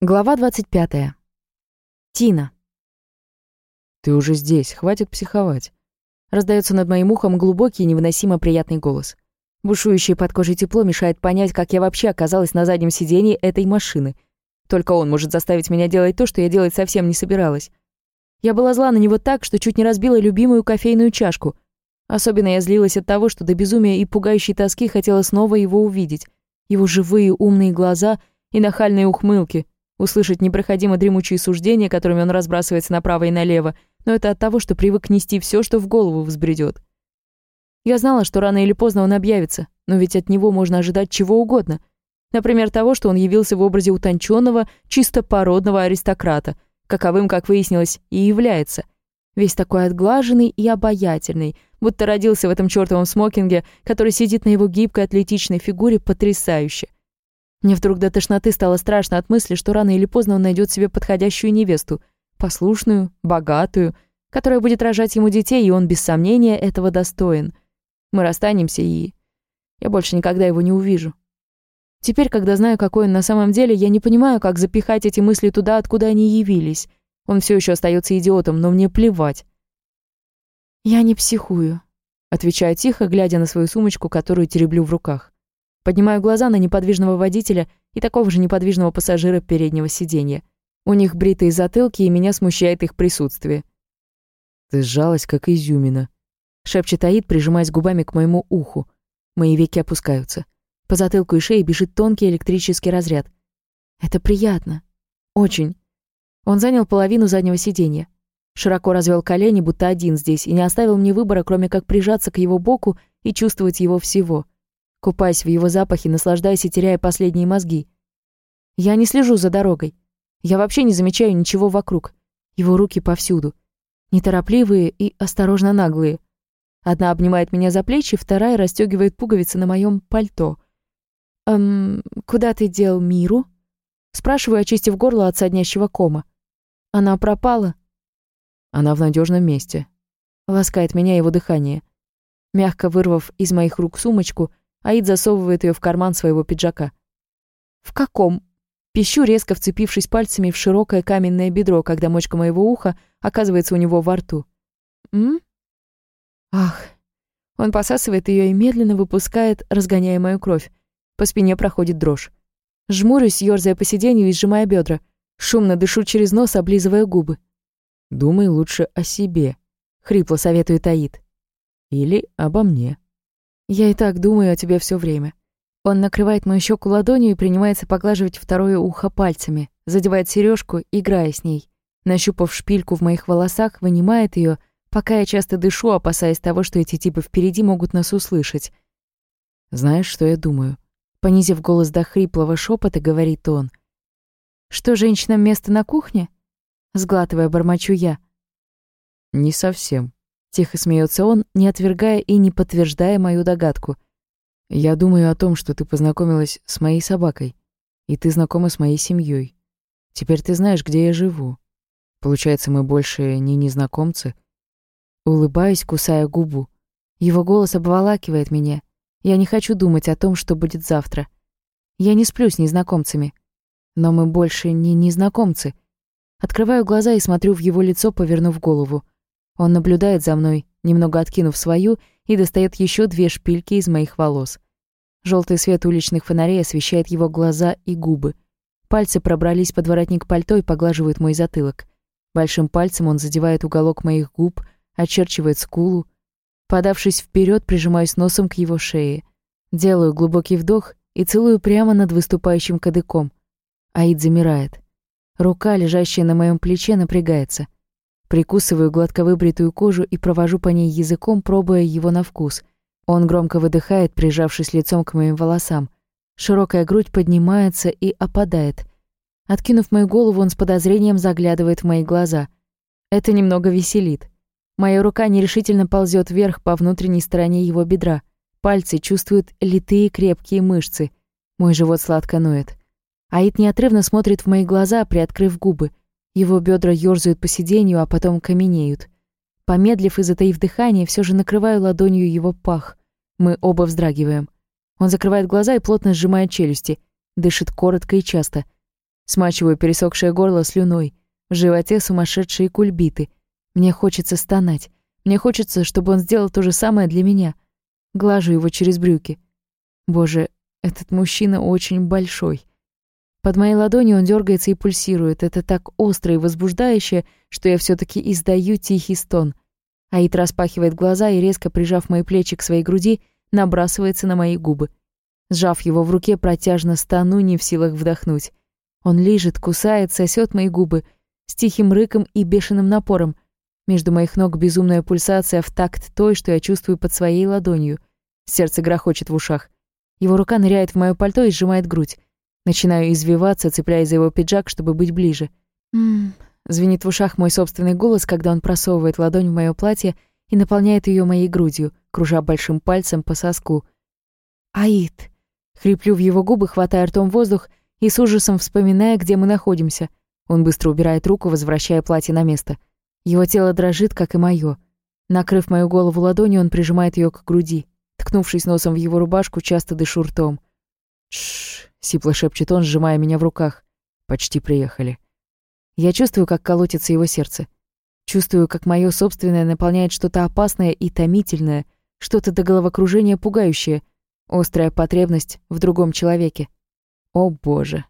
Глава 25. Тина. «Ты уже здесь, хватит психовать». Раздается над моим ухом глубокий и невыносимо приятный голос. Бушующее под кожей тепло мешает понять, как я вообще оказалась на заднем сидении этой машины. Только он может заставить меня делать то, что я делать совсем не собиралась. Я была зла на него так, что чуть не разбила любимую кофейную чашку. Особенно я злилась от того, что до безумия и пугающей тоски хотела снова его увидеть. Его живые умные глаза и нахальные ухмылки — услышать непроходимо дремучие суждения, которыми он разбрасывается направо и налево, но это от того, что привык нести все, что в голову взбредет. Я знала, что рано или поздно он объявится, но ведь от него можно ожидать чего угодно. Например, того, что он явился в образе утонченного, чисто породного аристократа, каковым, как выяснилось, и является. Весь такой отглаженный и обаятельный, будто родился в этом чертовом смокинге, который сидит на его гибкой атлетичной фигуре потрясающе. Мне вдруг до тошноты стало страшно от мысли, что рано или поздно он найдет себе подходящую невесту, послушную, богатую, которая будет рожать ему детей, и он без сомнения этого достоин. Мы расстанемся, и я больше никогда его не увижу. Теперь, когда знаю, какой он на самом деле, я не понимаю, как запихать эти мысли туда, откуда они явились. Он все еще остается идиотом, но мне плевать. «Я не психую», — отвечаю тихо, глядя на свою сумочку, которую тереблю в руках. Поднимаю глаза на неподвижного водителя и такого же неподвижного пассажира переднего сиденья. У них бритые затылки, и меня смущает их присутствие. «Ты сжалась, как изюмина», — шепчет Аид, прижимаясь губами к моему уху. Мои веки опускаются. По затылку и шее бежит тонкий электрический разряд. Это приятно. Очень. Он занял половину заднего сиденья. Широко развел колени, будто один здесь, и не оставил мне выбора, кроме как прижаться к его боку и чувствовать его всего — купаясь в его запахе, наслаждаясь и теряя последние мозги. Я не слежу за дорогой. Я вообще не замечаю ничего вокруг. Его руки повсюду. Неторопливые и осторожно наглые. Одна обнимает меня за плечи, вторая расстегивает пуговицы на моем пальто. «Эм, куда ты дел Миру?» Спрашиваю, очистив горло от соднящего кома. «Она пропала?» «Она в надежном месте», — ласкает меня его дыхание. Мягко вырвав из моих рук сумочку, Аид засовывает ее в карман своего пиджака. «В каком?» Пищу, резко вцепившись пальцами в широкое каменное бедро, когда мочка моего уха оказывается у него во рту. «М?» «Ах!» Он посасывает ее и медленно выпускает, разгоняя мою кровь. По спине проходит дрожь. Жмурюсь, ёрзая по сиденью и сжимая бедра. Шумно дышу через нос, облизывая губы. «Думай лучше о себе», — хрипло советует Аид. «Или обо мне». Я и так думаю о тебе все время. Он накрывает мою щеку ладонью и принимается поглаживать второе ухо пальцами, задевает сережку, играя с ней. Нащупав шпильку в моих волосах, вынимает ее, пока я часто дышу, опасаясь того, что эти типы впереди могут нас услышать. «Знаешь, что я думаю?» Понизив голос до хриплого шепота, говорит он. «Что, женщинам место на кухне?» Сглатывая, бормочу я. «Не совсем», Тихо смеется он, не отвергая и не подтверждая мою догадку. «Я думаю о том, что ты познакомилась с моей собакой, и ты знакома с моей семьей. Теперь ты знаешь, где я живу. Получается, мы больше не незнакомцы?» Улыбаюсь, кусая губу. Его голос обволакивает меня. Я не хочу думать о том, что будет завтра. Я не сплю с незнакомцами. Но мы больше не незнакомцы. Открываю глаза и смотрю в его лицо, повернув голову. Он наблюдает за мной, немного откинув свою, и достает еще две шпильки из моих волос. Желтый свет уличных фонарей освещает его глаза и губы. Пальцы пробрались под воротник пальто и поглаживают мой затылок. Большим пальцем он задевает уголок моих губ, очерчивает скулу. Подавшись вперед, прижимаюсь носом к его шее. Делаю глубокий вдох и целую прямо над выступающим кадыком. Аид замирает. Рука, лежащая на моем плече, напрягается — Прикусываю гладко выбритую кожу и провожу по ней языком, пробуя его на вкус. Он громко выдыхает, прижавшись лицом к моим волосам. Широкая грудь поднимается и опадает. Откинув мою голову, он с подозрением заглядывает в мои глаза. Это немного веселит. Моя рука нерешительно ползет вверх по внутренней стороне его бедра. Пальцы чувствуют литые крепкие мышцы. Мой живот сладко ноет. Аид неотрывно смотрит в мои глаза, приоткрыв губы. Его бедра ёрзают по сиденью, а потом каменеют. Помедлив и затаив дыхание, все же накрываю ладонью его пах. Мы оба вздрагиваем. Он закрывает глаза и плотно сжимает челюсти. Дышит коротко и часто. Смачиваю пересохшее горло слюной. В животе сумасшедшие кульбиты. Мне хочется стонать. Мне хочется, чтобы он сделал то же самое для меня. Глажу его через брюки. Боже, этот мужчина очень большой. Под моей ладонью он дергается и пульсирует. Это так остро и возбуждающе, что я все таки издаю тихий стон. Аид распахивает глаза и, резко прижав мои плечи к своей груди, набрасывается на мои губы. Сжав его в руке, протяжно стану, не в силах вдохнуть. Он лижет, кусает, сосет мои губы с тихим рыком и бешеным напором. Между моих ног безумная пульсация в такт той, что я чувствую под своей ладонью. Сердце грохочет в ушах. Его рука ныряет в моё пальто и сжимает грудь. Начинаю извиваться, цепляясь за его пиджак, чтобы быть ближе. «Ммм...» Звенит в ушах мой собственный голос, когда он просовывает ладонь в моё платье и наполняет её моей грудью, кружа большим пальцем по соску. «Аид!» Хриплю в его губы, хватая ртом воздух и с ужасом вспоминая, где мы находимся. Он быстро убирает руку, возвращая платье на место. Его тело дрожит, как и моё. Накрыв мою голову ладонью, он прижимает её к груди. Ткнувшись носом в его рубашку, часто дышу ртом. «Тш-ш-ш», сипло шепчет он, сжимая меня в руках. «Почти приехали». Я чувствую, как колотится его сердце. Чувствую, как мое собственное наполняет что-то опасное и томительное, что-то до головокружения пугающее, острая потребность в другом человеке. О боже.